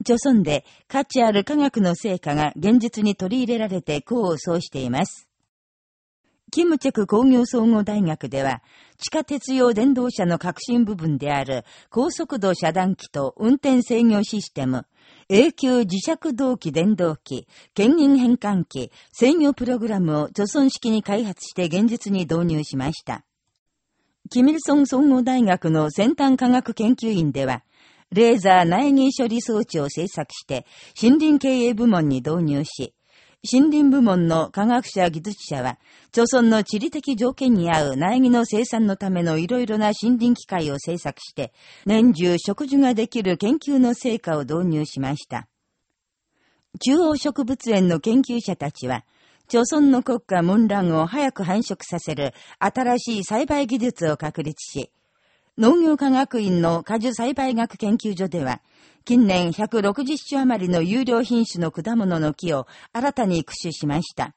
著村で価値ある科学の成果が現実に取り入れられて功を奏しています。キムチェク工業総合大学では、地下鉄用電動車の革新部分である高速度遮断機と運転制御システム、永久磁石動機電動機、権限変換機、制御プログラムを貯村式に開発して現実に導入しました。キミルソン総合大学の先端科学研究員では、レーザー内儀処理装置を製作して、森林経営部門に導入し、森林部門の科学者技術者は、町村の地理的条件に合う苗木の生産のためのいろいろな森林機械を製作して、年中植樹ができる研究の成果を導入しました。中央植物園の研究者たちは、町村の国家文乱を早く繁殖させる新しい栽培技術を確立し、農業科学院の果樹栽培学研究所では、近年160種余りの有料品種の果物の木を新たに駆使しました。